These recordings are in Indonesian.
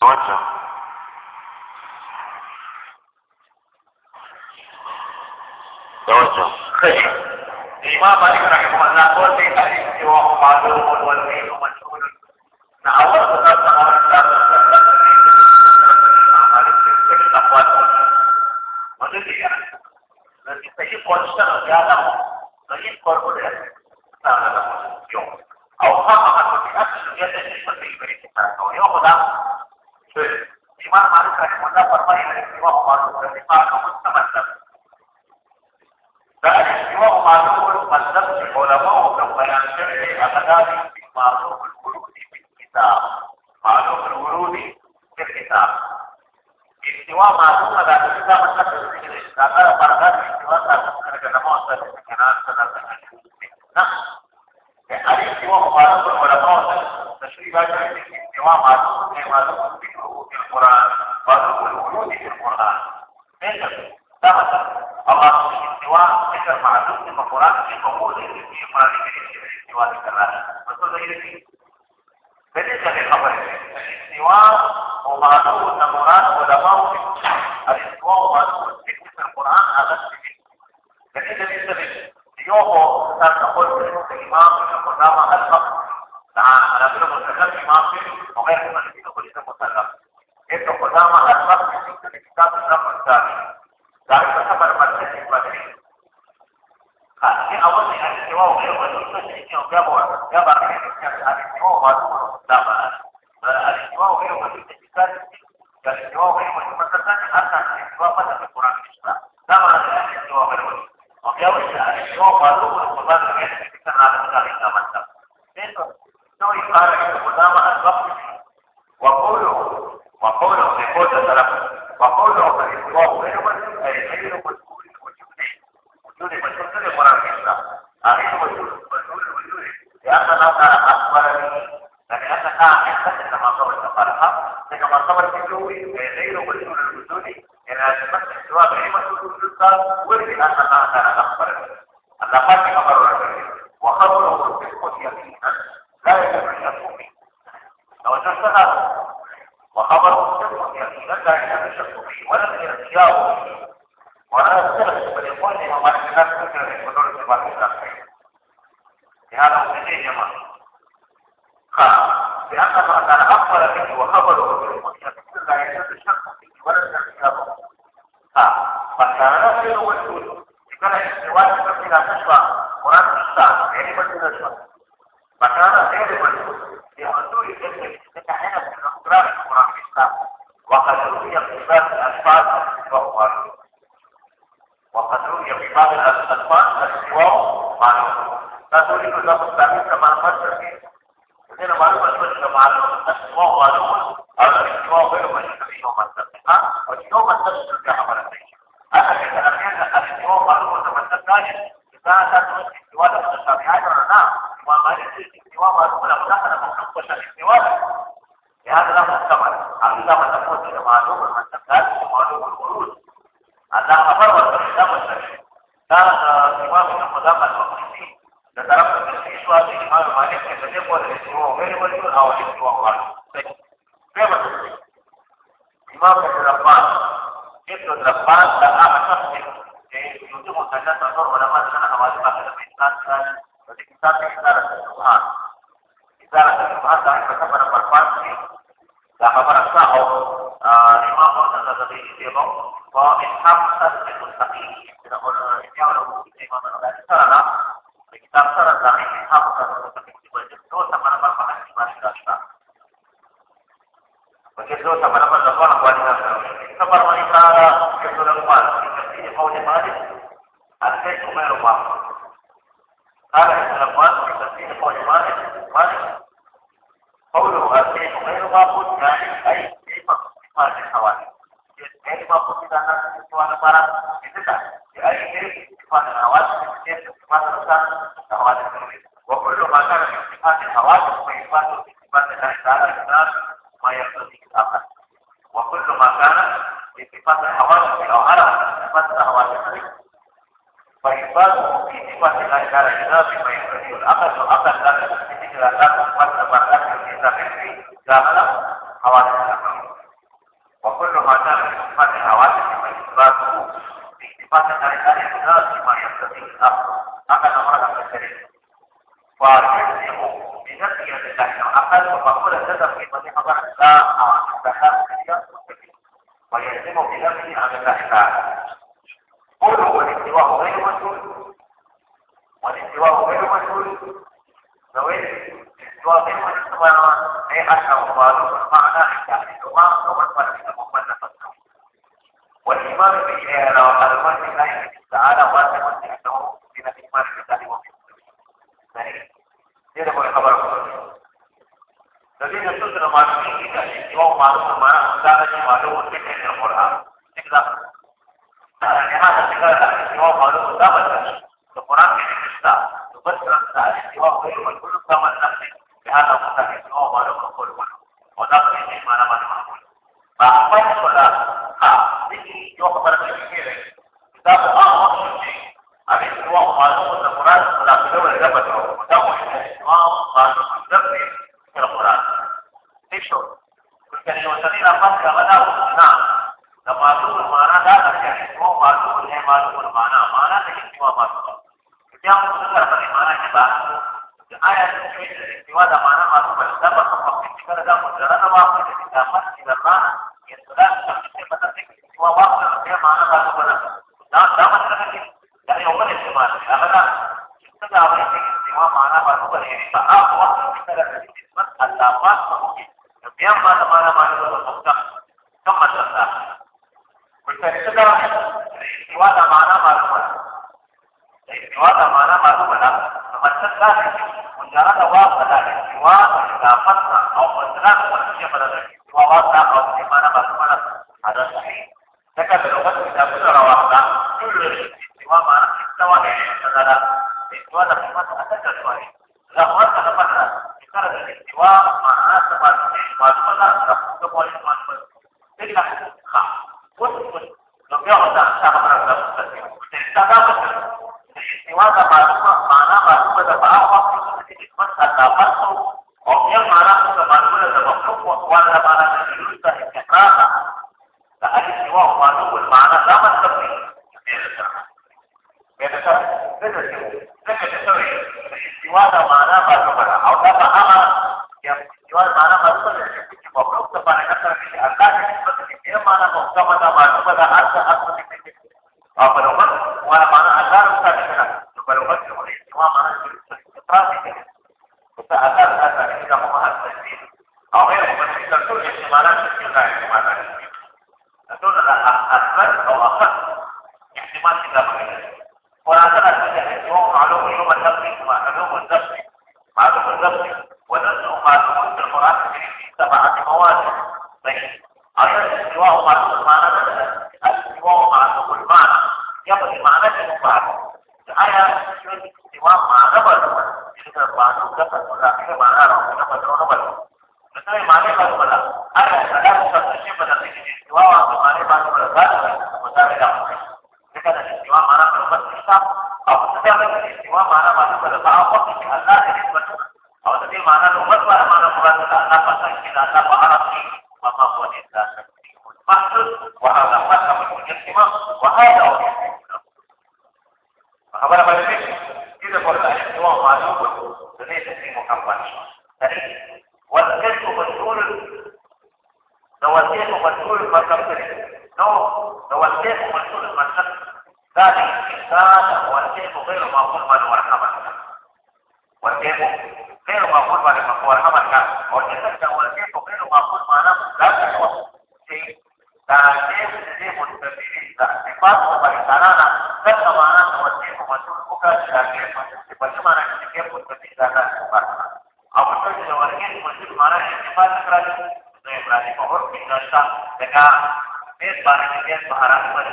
توجہ توجہ امام علی رحمہ اللہ بولتے ہیں کہ جو ہم معلوم اور ولید اور مشہور نہ اور خدا تمام اللہ مجھے اور خدا امام مالک رحمه الله فرمایي اجتماع معلوم د اجتماع کوم څه مطلب دا اجتماع معلوم مطلب چې علما او بیان شوی هغه دا چې معلوم الورود په کتاب معلوم الورود په کتاب اجتماع معلوم دا چې دا مطلب دی چې دا پر دا اجتماع تاسو سره کومه مؤثره کنه سره نه هغه اجتماع معلوم علما او تشریح واجب اجتماع معلوم نه معلوم القرآن معلوم الورود في القرآن. ده مثلا الله الاستواء ذكر معلوم في القرآن في قبول في القرآن الكريم الاستواء ذكر betul ini بالنسبة للخبر الاستواء ومعلوم القرآن ولماء الاستواء ومعلوم الذكر في القرآن هذا بالنسبة لليوم تقول الإمام القدامى الفقه ìwọ máa dùn. في الآخرة لهذا مسلم يا جماعة قال لأنه أن أنا أقبل به وقبله بالمنية مثل لا يجوز شك فيه ولا استغفاره قال فكان نفسه والسود كان السواد مثل تشفى مراد الشعب يعني مثل تشفى فكان غير مسؤول بحصول الجنة حين التعليم النظام التعليم كما نفسر فيه هنا معلومة تخش معلومة اسمه معلومة على الاسمه غير مشروعي ومنطقي ها واليوم النفس في عملتين أنا كده أخيرا الاسمه معلومة ما تنساش اذا كانت الاستواء التشابهات ولا نعم وما ليس الاستواء Dan bersama berpan ini. Dah apa rasa oh lima dan tadi dia bilang bahwa Islam satu itu tadi tidak boleh ini orang mungkin lima orang dari sana. Kita sekarang dari Islam satu itu dibaca dosa mana berpan di mana kita. Begitu sama nama dakwah wanita. Sabar wanita yang sudah kuat. Ini mau di mana? Ada cuma rumah. صفات الحوادث وكل ما كان من صفات الحوادث فإثبات صفات الله تعالى للناس ما يقتضي الآخر وكل ما كان من صفات الحوادث أو على صفات الحوادث فإثباته في صفة الله تعالى جناب ما يقتضي العقل والعقل يكون بنفسه على الأشكال قل هو الاستواء غير مسؤول. والاستواء غير مسؤول. فوين الاستواء غير مسؤول؟ أي حتى مبارك معنى احتاج الإمام ومن من المؤمن فتنه والإمام بالله لو قال المرء لا تعالى واسع أنه من الإمام بالله ومن المؤمن. يعني هذا هو الذين يسلسل معلومين إذا الاستواء معلوم ما كان معلوم في القرآن كذا لهذا ذكر الاستواء معلوم دائما القرآن في الإسلام تبشر الاستواء غير مجهول كما نفسه بهذا المثال الاستواء معلوم كل ونقل ما نعلم معلوم فأحفظ ولا يخبر بالشيء إذا بقى وقت الشيء الاستواء معلوم القرآن ولا تدور الجبل ودور الاستواء tadi lapan gak tahu. Nah, masuk mana dasar ya? Oh masuk ke mana? Masuk semua masuk? Yang besar dari mana sih bahasmu? Ayat ini dari siwa dan mana masuk ke siapa? Semua ini kan ada pelajaran? Yang sudah sampai pada semua masuk ke mana? Nah, dapat kan orang yang kemarin. Karena kita dapat ini siwa mana masuk ke ini? ذلك مجرد واقع الاستواء وإضافتنا أو مثلا وشيء من الاستواء واقع أو في معنى د کار د بارنګ د بهارات په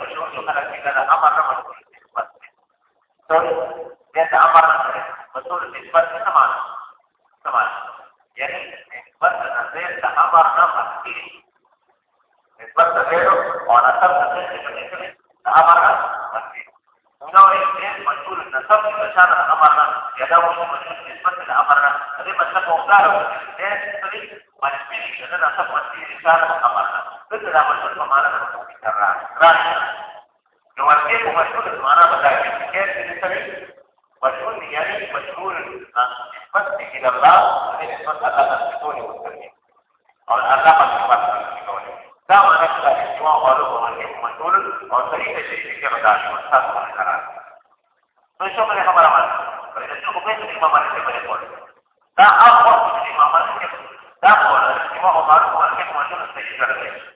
نسبة أمرنا هذه مسألة مختارة اثنين فريق مسؤول إذا نسب مسؤول بشان أمرنا مثل مشهور فمعنى الراس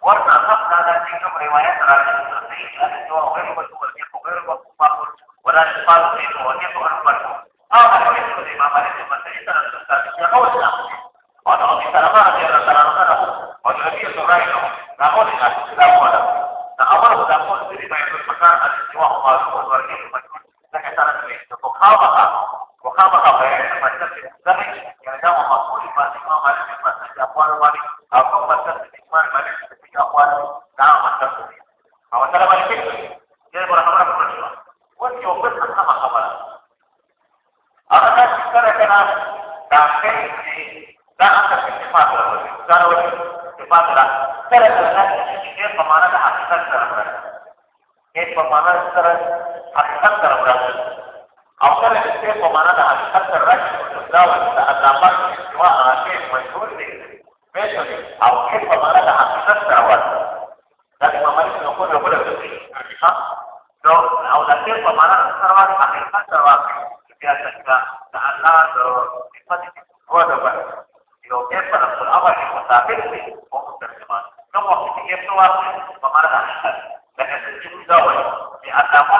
ورته سب دا د کوم روایت راځي صحیح ده چې هو غیر مسؤول ورکه په غیر مسؤول ولا شفاء له ورکه په اړه ورکه هغه چې د امام مالک په صحیح سره ستاسو څخه وځه او دا د سلام علیه و سلام سره او د نبی صلی الله علیه وسلم دا هو د اسلام ولا دا اول دا هو د دې په مکان د استواء مثلا وایي چې اضافه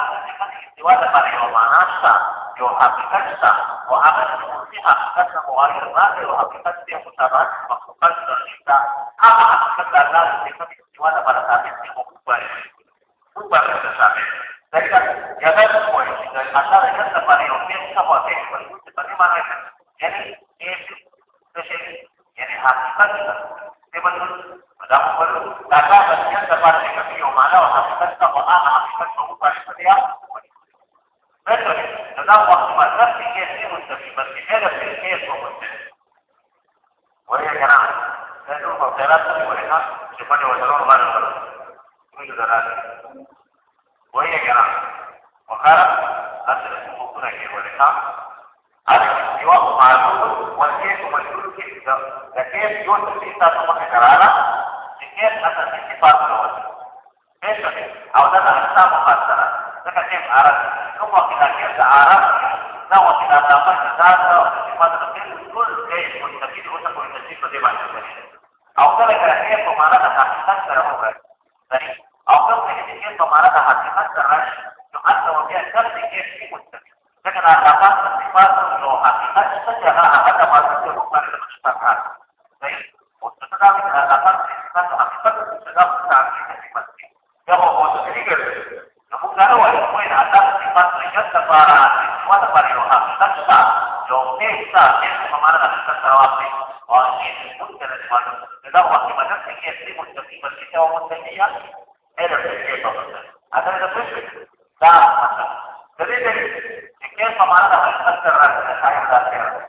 استوا د پر یو معنا شته یو حقیقت شته او هغه چې حقیقت نه مغایر راغلی او حقیقت دې مطابق مخلوقات شته هغه حقیقت د الله د صفات استوا د پر ثابت دي او په موږ باندې ثابت دا یا دا کومه چې الله د جنت پر مدرسة وقعنا على المدرسة وقعنا على المدرسة تدور مدرسة كثير والتفيد بس هذا في الكيس ومدرسة وهي يا جماعة لأنه مطيرات وإحنا شفاني وزنون غير الغرب من ذلك وهي يا جماعة وقال أصل الحقوقنا هي ولها الاستواء معلوم والكيس مجهول جدا لكن يوجد في إنسان متكرارة لكيس أساسي ځکه چې عرب کوم وخت کې د عرب دا وخت د عرب ذات او صفات د ټول کیس مستفید اوسه په تفصیل په دې باندې کوي او کله کله کې په معنا د حقیقت سره وګورئ او کله چې کې په معنا د حقیقت سره راشي ऐसा कैसे हमारा रास्ता खराब है और कैसे खुद करने वाला रजा की मदद से कैसे मुस्तकी बच्चे क्या वो मुस्तकी याद है रजा के बाबत अगर रजा का मतलब चले गए كيف معنى تفسر الحياة الآخرة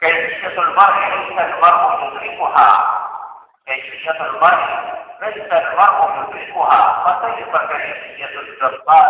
كيفية المرء ليس المرء يدركها كيفية المرء ليس المرء يدركها فكيف كيفية الجبار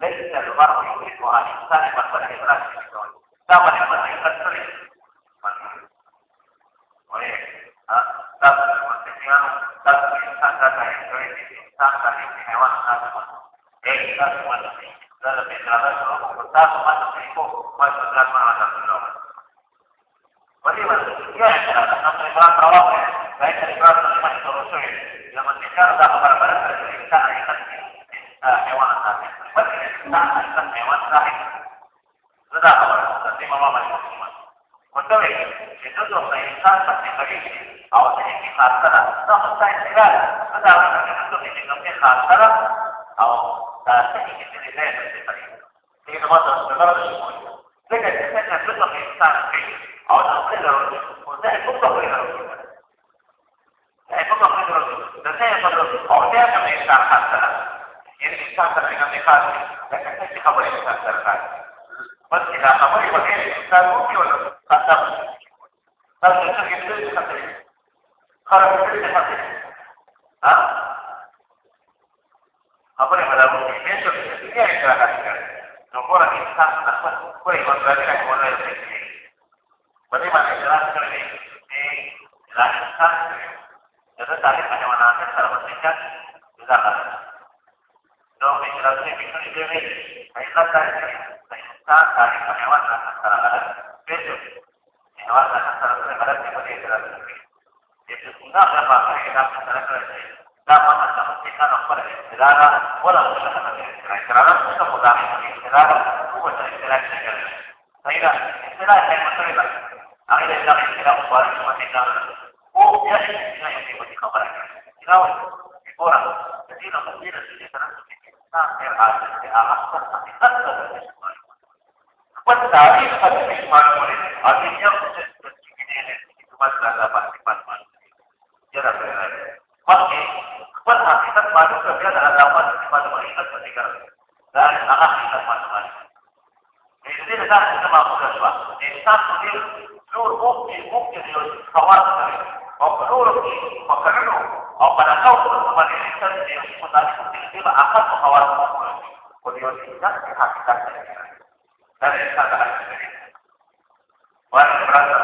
ليس کار أو دا صحیح دې نه نه کوي دې د ماته څنګه راځي ځکه چې څنګه په إنسان کې أو دا څنګه راځي أو دا څنګه راځي دا څنګه راځي دا څنګه راځي أو دا څنګه إنسان کار سره یعنی إنسان څنګه کار کوي دا څنګه خبرې إنسان کوي بس دا خبرې په انسان وکړي ತಾರೀಕು ಧನ್ಯವಾದ ಸರ್ಕಾರ ಬೇಸು ಧನ್ಯವಾದ ಸರ್ಕಾರ ಮರಕ್ಕೆ ಬರೆಯಿಸಲಾಗುತ್ತದೆ ಎಷ್ಟು ಉದಾಹರಣೆ ಮಾತ್ರ ಸರ್ಕಾರ dapat memastikan nomor negara bola usaha negara tidak kita mudah negara kuasa negara negara. Saya kira negara yang masalah hakikat baru kemudian ada harapan kepada malaikat ketika dan arah hakikat masing-masing. Jadi kita kita mampu kerja. Insan sendiri bukti mukti mukti dia kawat dari nur makarno. Apa nak tahu untuk insan dia mutasi mukti dia akan kawat mukti. Kemudian dari hakikat dan insan ada sendiri. Wajib berasa.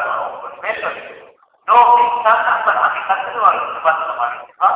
Mesej. No insan tak berhakikat keluar sebab malaikat.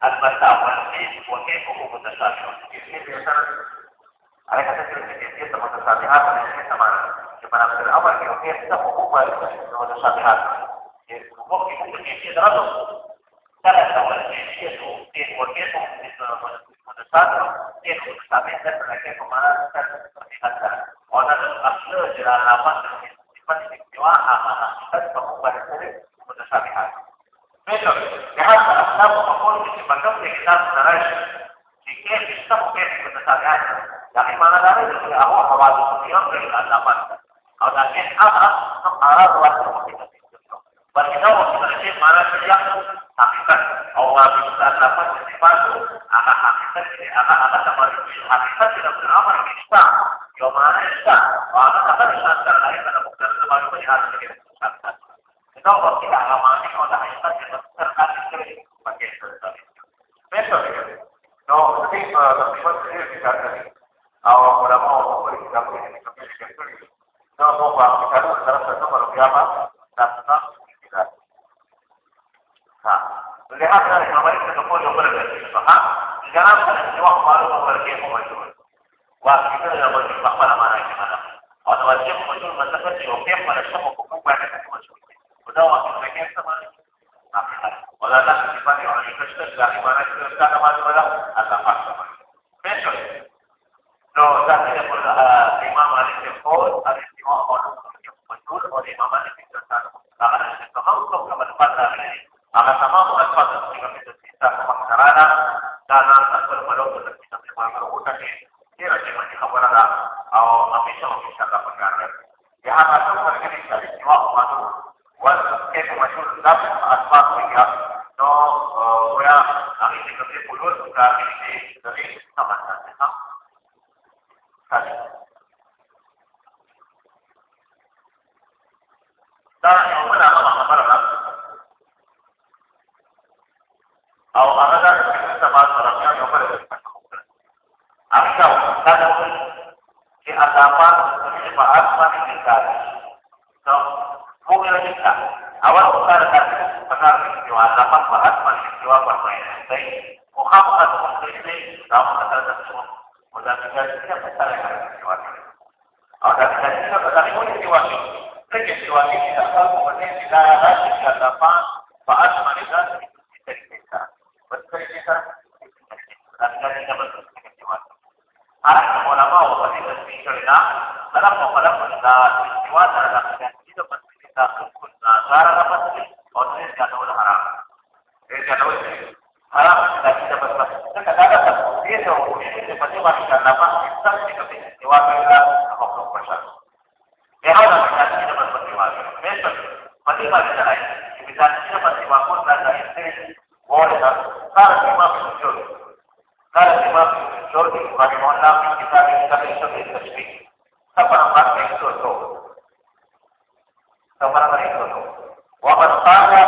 Gracias. السراش في كيف يشتغل كيف بالتسابقات لكن ما نقدر هو حوالي صفيان في الأسابقات أو لكن أخرى قرار واسع Berarti kita mau berarti mana sejak hakikat? Allah bisa dapat sifat akan hakikat tidak akan akan sama hakikat tidak beramal. trabajo malo como el tiempo. haram. Jadi saya tahu haram tidak bisa berbuat. Kita katakan dia seorang oh, ini sifatnya masih karena apa? Kita tidak bisa dewasa kita apa belum besar. Ya Allah kita berbuat dewasa. Besok masih masih ada lain. Kita tidak pasti mampu dan istri boleh tak? karena lima muncul, karena lima muncul di bagaimana kita kita bisa beristri. Apa nampak itu tuh? Apa itu tuh? Tanah,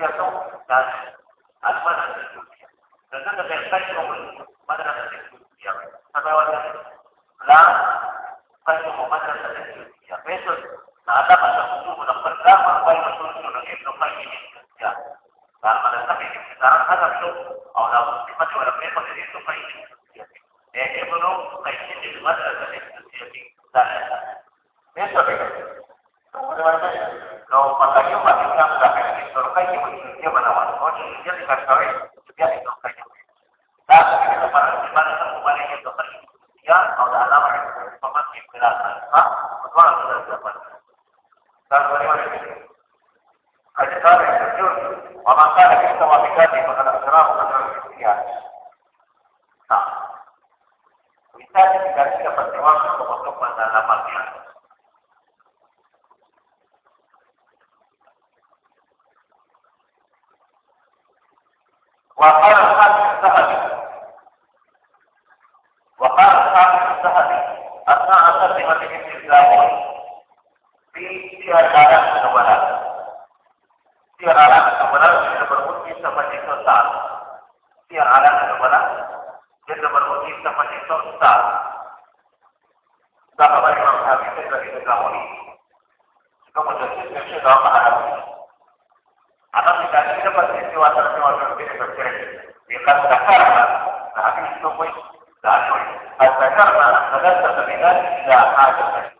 criação das tiada arah kebenaran. Tiada kebenaran tidak berbunyi seperti sesat. Tiada arah kebenaran tidak berbunyi seperti sesat. Dapat dari Imam Syafi'i dari Imam ini. Kemudian sisi dalam menghadap ini. Anak tidak ada peristiwa peristiwa berbeda berbeda. Bila zakar, nah ini semua dah join. karena nah, zakar tidak ada.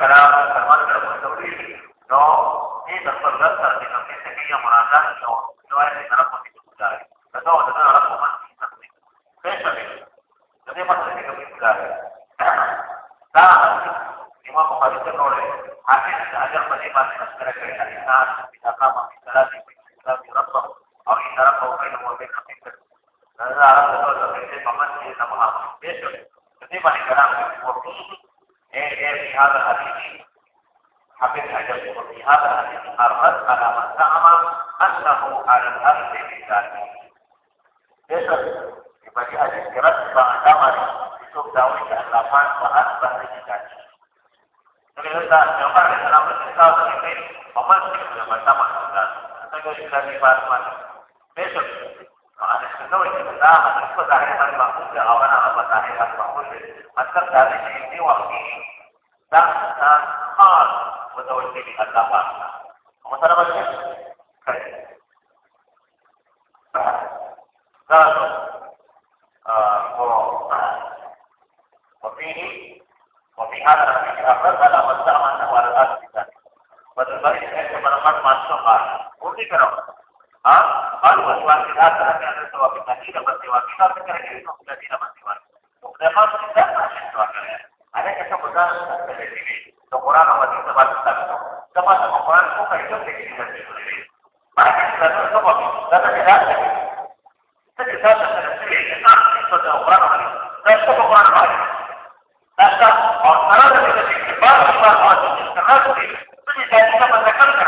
کلام مسلمان سره مستوري نو دې د خپل رب سره د کومې څه یو مناظره شو نو یې سره په دې ګزارې دا نو دا نه راځي په دې څه څه دې دې په څه کې ګزارې دا امام بخاری ته نو لري حافظ اجر په دې باندې مشوره کوي حدیثات کتابه هذا الحديث الرد على من زعم أنه على الأرض بذاته. ليس يبقى hadis keras bahwa itu dakwah ke alaman wa asbah rijati. Jadi kita coba dalam bercerita ini paman sudah bersama kita. Kita sudah di Batman. Besok ada sesuatu yang kita ada kesahihan makhluk ya awan apa kesahihan makhluk. Maka dari ini waktu dan قال وفي كلام ها قال وسواء كذا كان سواء كثير بس سواء كذا كان كثير بس سواء مقدمات كذا سواء كان انا كذا بدا تدريبي تو قران او حديث بعد تک سبا ته قران کو کایته کې دي ما کله ته سبا دا ته دا ته څه څه څه څه قران او حديث دا څه قران او حديث دا څه او سره د دې چې په بار په بار او څه څه څه څه څه څه څه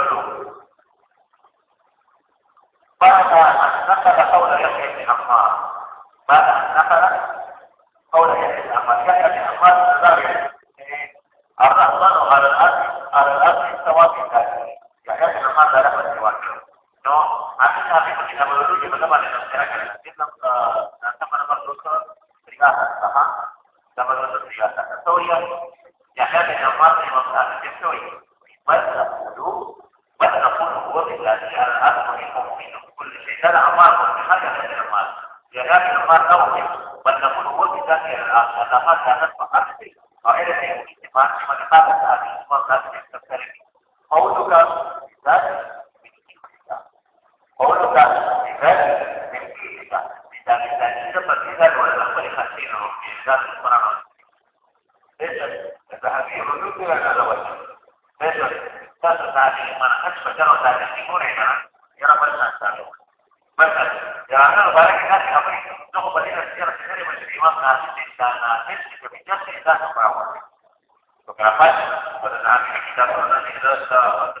السورية يحتاج إلى مطرح في السورية ماذا نقوله ماذا نقول هو بالذي أنا أدخل مؤمن كل شيء. هذا أماركم بحاجة إلى المال لهذا المال نوعي بل نقول هو بالذي أنا هذا مؤمن قائلة يمكن أن تكون هذا الأمر Percaya saja, timur ya, ya rapat satu. Betul. Jangan barang kita siapa itu, kalau balik di sendiri di nasib di nasib di bisa kita semua. Beberapa pada nanti kita yang tidak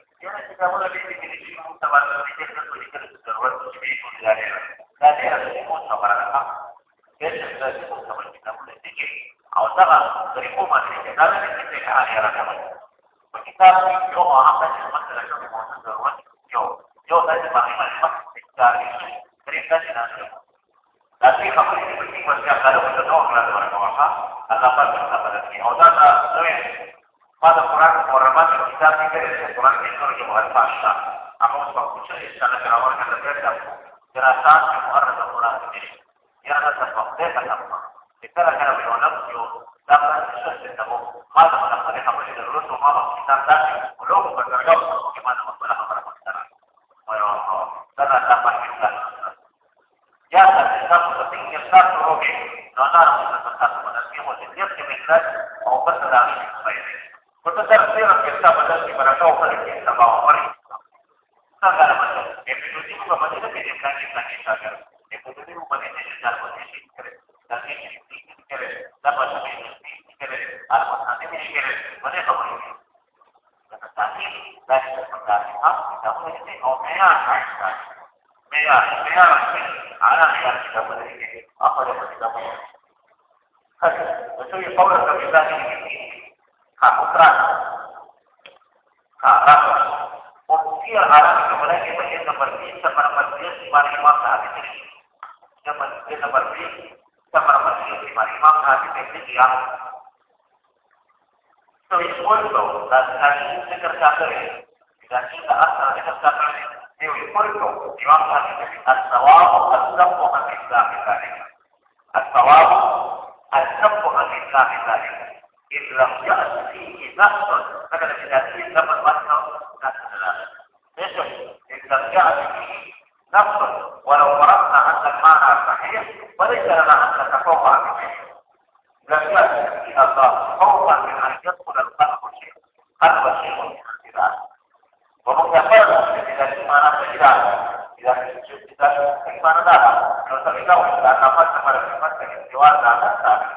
kamu lebih tinggi di sini sama lebih tinggi dari kita itu darurat lebih tinggi dari dari harus kamu sama apa kita sudah kamu sama kita mulai tinggi awal dari kamu dari kita dari kita ke akhirat kamu kita yo apa sih masalah kamu mau darurat yo yo dari bagi mana mas tapi kamu ini penting buat kita kalau orang-orang apa apa apa apa apa apa apa ورکوه الله پاک خبره کوي او دا دا ما د قرآن مورمات کتاب کې کړی دی قرآن کې ټول کې مهمه شته هغه اوس په کوڅه کې څنګه کراوه کړه د دې دراسات مؤرخ قرآن کې یا نه څه په دې کلمه چې کله کله په نفس یو دا څه څه ته مو ما د خپل خبرې د ورسو ما په کتاب داسې ولوګ په درګه کې ما د خپل خبره مختاره وایو دا دا تاسو یا تاسو په دې کې تاسو وروګي نو نه تاسو په دې کې مو دې کې مخرج او په تدارک Porque مختصر سے رب کے سب مدد کی برکت اوپر کے سبا اوپر سادار مدد میں بھی دوسری کو مدد کے لیے کا کی کا کیسا کر میں کو دوسری کو مدد کے لیے چار کو دیش کرے تاکہ یہ تین کرے سب مدد کے لیے تین کرے اور وہ ساتھ میں کرے مدد کا مدد تاکہ بس پتہ تھا تھا وہ سے اور میں آ رہا ہوں میں آ رہا ہوں میں آ رہا ہوں آ رہا ہوں کا مدد کے لیے اپ کو مدد کا مدد ہے تو یہ پاور کا بھی ذاتی ini Kaputra. Harap. Usia harap kemudian kita yang seperti seperti semari imam saat ini. Seperti seperti seperti semari imam saat ini yang So it's also that kami sekerjaan dan kita asal sekerjaan ini itu imam saat ini as-sawab as-sabbu an-islam as-sawab as-sabbu an-islam إذ لم يأت فيه نفس فكان في تأثير لما المنطق نفس ليش إذ لم يأت فيه نفس ولو فرضنا أن المعنى صحيح وليس لنا أن نتفوق به لم يأت فيه الله خوفا من أن يدخل القلب شيء قلب شيء من الخلاف ومن يفرض إذا في معنى الخلاف إذا إذا في معنى ذلك لو سمعنا إذا نفذت فرق في الاستواء ذلك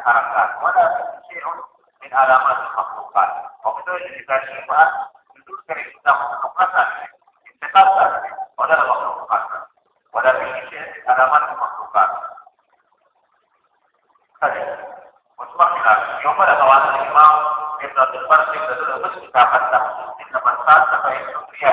diharapkan. Mana syai'un min alamat makhlukat. Waktu itu yang kita syifa, itu sering kita menghapaskan. Ditetapkan pada makhlukat. Pada fisik alamat makhlukat. Tadi, Usman bilang, yang pada kawasan Imam Ibn Abdul Farsi, itu lebih kita akan tak mungkin dapat saat sampai itu dia.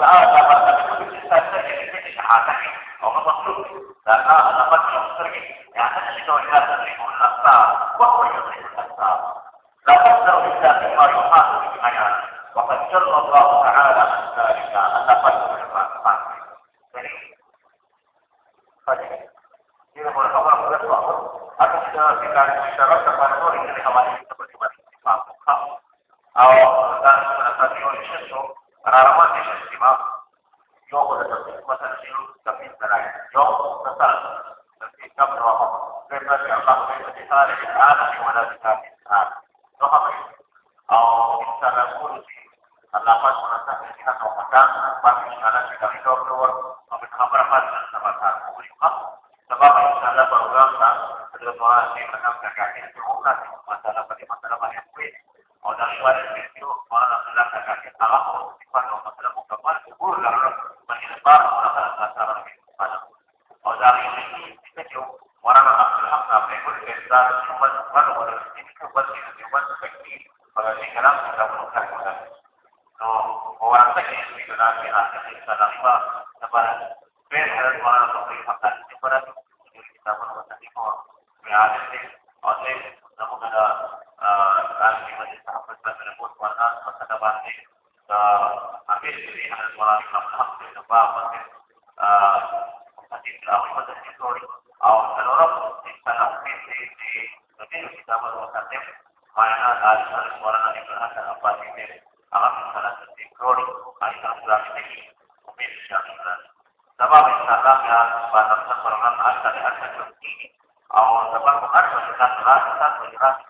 تعالى لما تكون الإنسان في يعني هذا الشيء او د باندې هر څه څنګه راځي تاسو راځي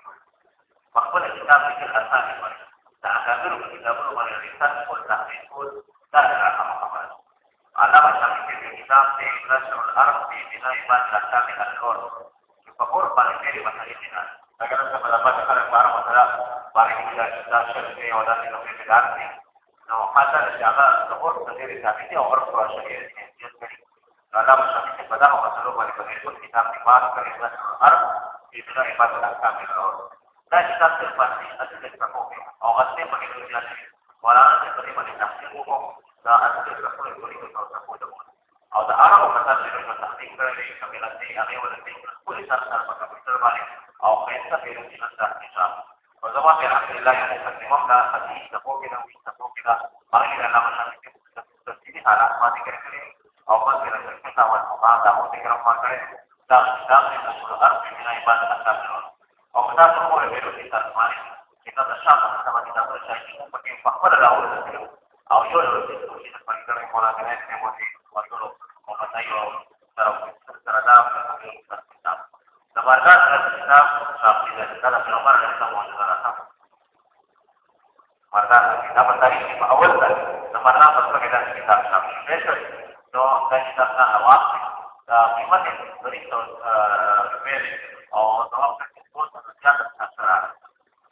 nasrul arfi minai man lasa min al-kor. Kepakur paling kiri masa ini nak. Saya kena sama lambat akan masalah barang ini dah sudah syarikat yang ada di lebih negara ini. Nah, kata sejala sehur orang tua syarikat ini. Dia sendiri. Kalau orang selalu balik itu, kita dimasukkan di nasrul arfi minai man lasa min al-kor. Dan kita terpastikan Onda ಅತ್ಯಂತ ಹೋಗಿದ kita kita kita yang orang kita. Kita kita kita kita kita kita especially the national allowance, the limited resource uh, remaining or the object exposed to the challenge that uh,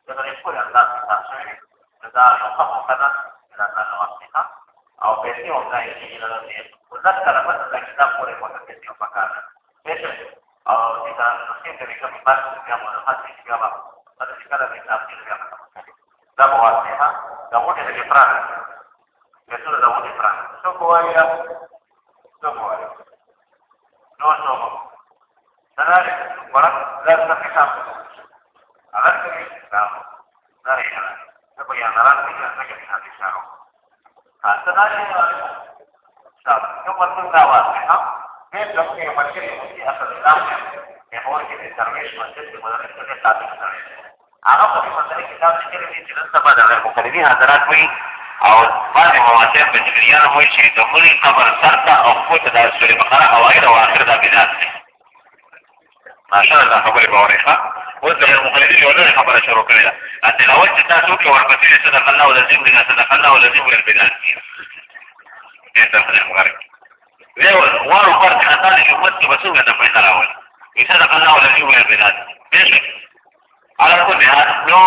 generally put on that actually the يصف كذا من الأوانسها أو بيتي وكاي وذات كلمات لكن أقول لك بيتي وكاي especially أو إذا نسيت بكم بس كم ونحط كم هذا كذا بيتي أبدي كم ده مواضيعها ده ممكن اللي فرانس سبا دغه مقربین حضرات وایي او بعضې مواسم په جبریانو وایي چې د مړي قبر سر ته او پښو ته دا سورې بقره او اخر او اخر دا بدعت دی. ماشاءالله خبرې به اورئ ښه اوس د مقلدین یوه لویه خبره شروع کړې ده. تلاوت چې تاسو وکړئ ورپسې صدق الله العظیم لنا صدق الله العظیم ویل بدعت دي ډېر تخلی مغرب زه غواړم فرد خطا د حکومت کې به څنګه د فیصله وایي صدق الله العظیم ویل بدعت دي بېشکه على كل حال نو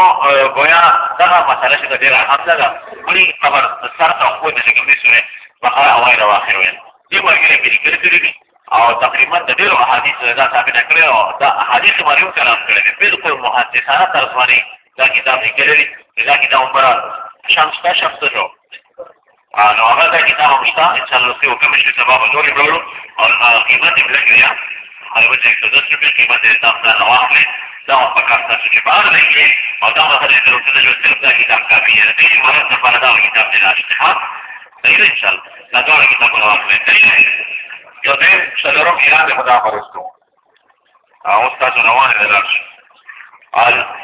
گویا دغه مسله چې ډیره حمله ده کلی خبر سره ته خو د کومې سره بقره او اخر وین دې ورګه کې لیکل کړی دي او تقریبا د ډیرو احادیث دا ثابت کړی او دا احادیث مریم کلام کړی دي بالکل محدثانه طرز باندې دا کتاب لیکل دي دا کتاب عمره شمس تا شمس شو نو هغه دا کتاب مشتا ان شاء الله څه کوم شي سبب نور ورو او قیمت بلګیا على وجه التذكر بقيمة الدفع الواحد دعوة فكرة تجبار لكي ودعوة خلية الوصول والسلطة كتاب كافية لدي ورد فعلا دعوة كتاب للاشتحاد دعوة إن شاء الله لدعوة كتاب الواحد دعوة يوزين شلرم إيران لخدا فرستو أعوز روان للاش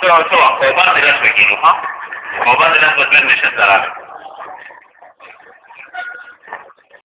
سوى سوى قوبان للاش بكينو ها قوبان للاش بكينو شد